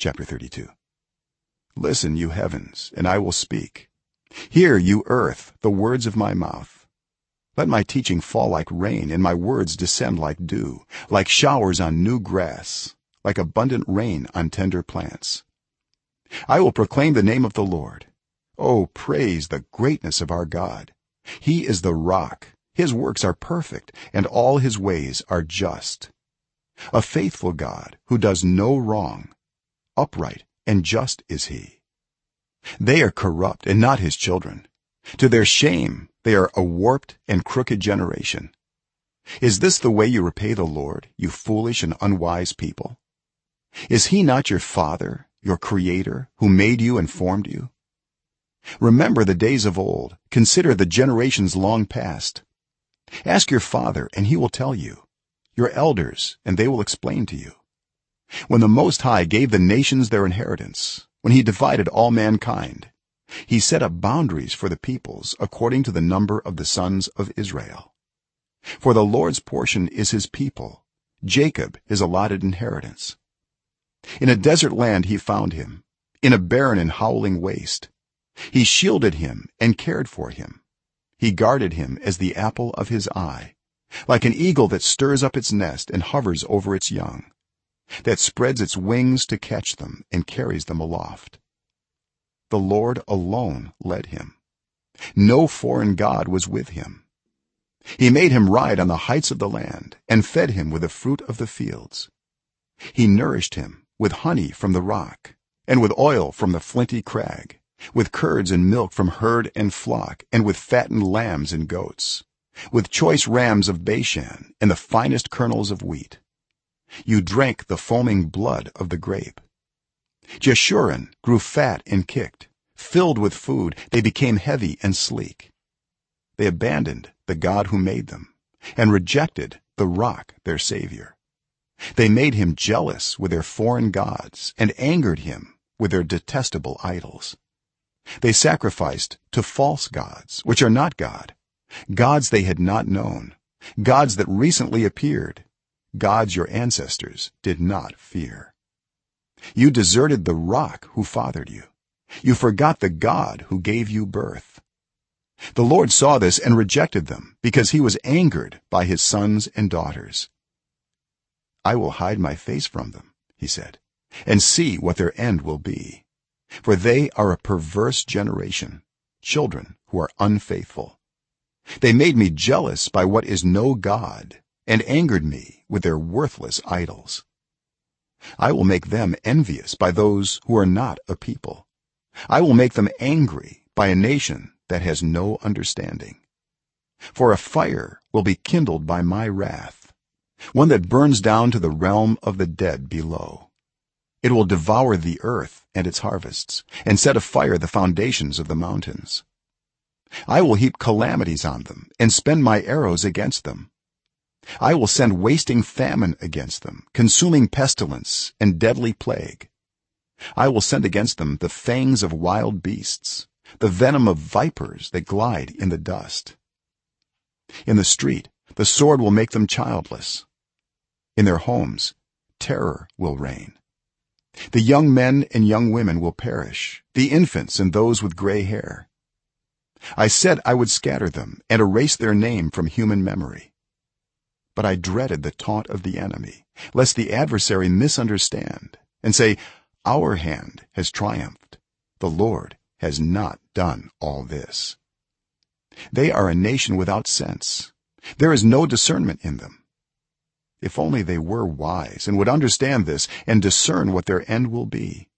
chapter 32 listen you heavens and i will speak. Hear you earth the words of my mouth. Let my teaching fall like rain and my words descend like dew like showers on new grass like abundant rain on tender plants. I will proclaim the name of the lord. Oh praise the greatness of our god. He is the rock. His works are perfect and all his ways are just. A faithful god who does no wrong upright and just is he. They are corrupt and not his children. To their shame they are a warped and crooked generation. Is this the way you repay the lord you foolish and unwise people? Is he not your father your creator who made you and formed you? Remember the days of old. Consider the generations long past. Ask your father and he will tell you. Your elders and they will explain to you when the most high gave the nations their inheritance when he divided all mankind he set up boundaries for the peoples according to the number of the sons of israel. For the lord's portion is his people jacob his allotted inheritance. In a desert land he found him in a barren and howling waste. He shielded him and cared for him. He guarded him as the apple of his eye like an eagle that stirs up its nest and hovers over its young that spreads its wings to catch them and carries them aloft. The lord alone led him. No foreign god was with him. He made him ride on the heights of the land and fed him with the fruit of the fields. He nourished him with honey from the rock and with oil from the flinty crag with curds and milk from herd and flock and with fattened lambs and goats with choice rams of bashan and the finest kernels of wheat you drank the foaming blood of the grape. Jeshurun grew fat and kicked. Filled with food they became heavy and sleek. They abandoned the god who made them and rejected the rock their savior. They made him jealous with their foreign gods and angered him with their detestable idols. They sacrificed to false gods which are not god gods they had not known gods that recently appeared gods your ancestors did not fear. You deserted the rock who fathered you. You forgot the god who gave you birth. The lord saw this and rejected them because he was angered by his sons and daughters. I will hide my face from them he said and see what their end will be. For they are a perverse generation children who are unfaithful. They made me jealous by what is no god and angered me with their worthless idols. I will make them envious by those who are not a people. I will make them angry by a nation that has no understanding. For a fire will be kindled by my wrath one that burns down to the realm of the dead below. It will devour the earth and its harvests and set afire the foundations of the mountains. I will heap calamities on them and spend my arrows against them i will send wasting famine against them consuming pestilence and deadly plague. I will send against them the fangs of wild beasts the venom of vipers that glide in the dust. In the street the sword will make them childless. In their homes terror will reign. The young men and young women will perish the infants and those with gray hair. I said i would scatter them and erase their name from human memory but i dreaded the taunt of the enemy lest the adversary misunderstand and say our hand has triumphed. The lord has not done all this. They are a nation without sense. There is no discernment in them. If only they were wise and would understand this and discern what their end will be.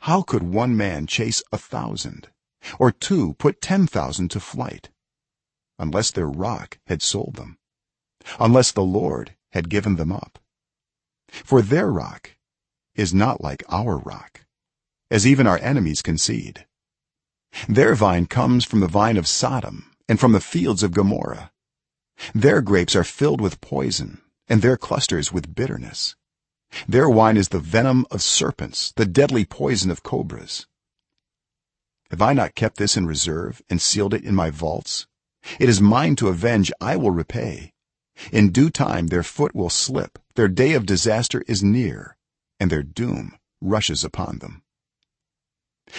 How could one man chase a thousand or two put 10000 to flight unless their rock had sold them unless the lord had given them up. For their rock is not like our rock as even our enemies concede. Their vine comes from the vine of sodom and from the fields of gomorrah. Their grapes are filled with poison and their clusters with bitterness. Their wine is the venom of serpents the deadly poison of cobras. Have i not kept this in reserve and sealed it in my vaults? It is mine to avenge i will repay in due time their foot will slip their day of disaster is near and their doom rushes upon them.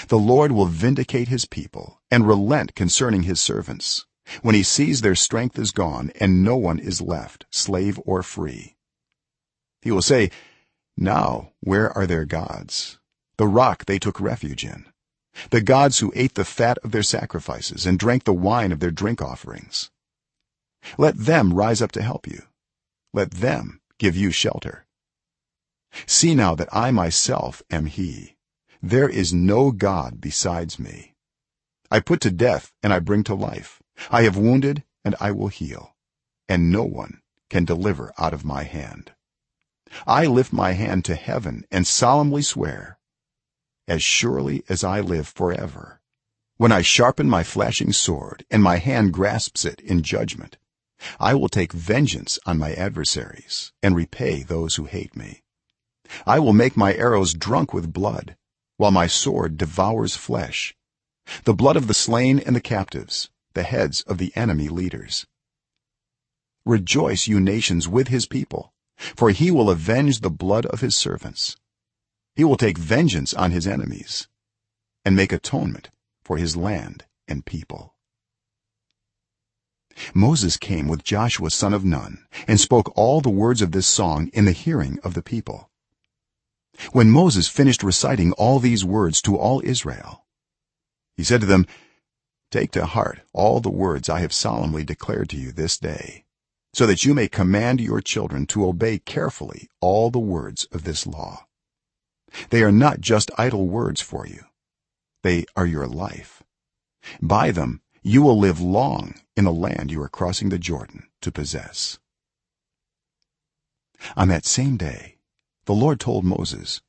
The lord will vindicate his people and relent concerning his servants. When he sees their strength is gone and no one is left slave or free. He will say now where are their gods? The rock they took refuge in. The gods who ate the fat of their sacrifices and drank the wine of their drink offerings let them rise up to help you. Let them give you shelter. See now that i myself am he. There is no god besides me. I put to death and i bring to life. I have wounded and i will heal and no one can deliver out of my hand. I lift my hand to heaven and solemnly swear as surely as i live forever when i sharpen my flashing sword and my hand grasps it in judgment i will take vengeance on my adversaries and repay those who hate me. I will make my arrows drunk with blood while my sword devours flesh. The blood of the slain and the captives the heads of the enemy leaders. Rejoice you nations with his people for he will avenge the blood of his servants. He will take vengeance on his enemies and make atonement for his land and people moses came with joshua son of nun and spoke all the words of this song in the hearing of the people. When moses finished reciting all these words to all israel he said to them take to heart all the words i have solemnly declared to you this day so that you may command your children to obey carefully all the words of this law. They are not just idle words for you. They are your life. By them you will live long in the land you are crossing the jordan to possess. On that same day the lord told moses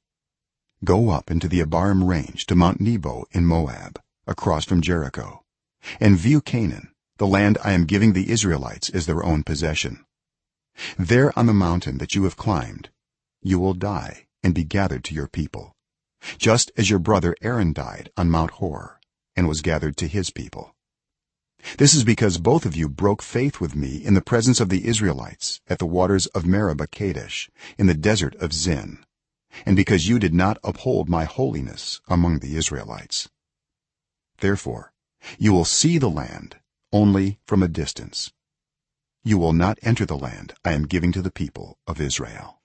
go up into the abarim range to mount nebo in moab across from jericho and view canaan the land i am giving the israelites as their own possession. There on the mountain that you have climbed you will die and be gathered to your people just as your brother aaron died on mount hor and was gathered to his people this is because both of you broke faith with me in the presence of the israelites at the waters of meribah kadesh in the desert of zin and because you did not uphold my holiness among the israelites. Therefore you will see the land only from a distance. You will not enter the land i am giving to the people of israel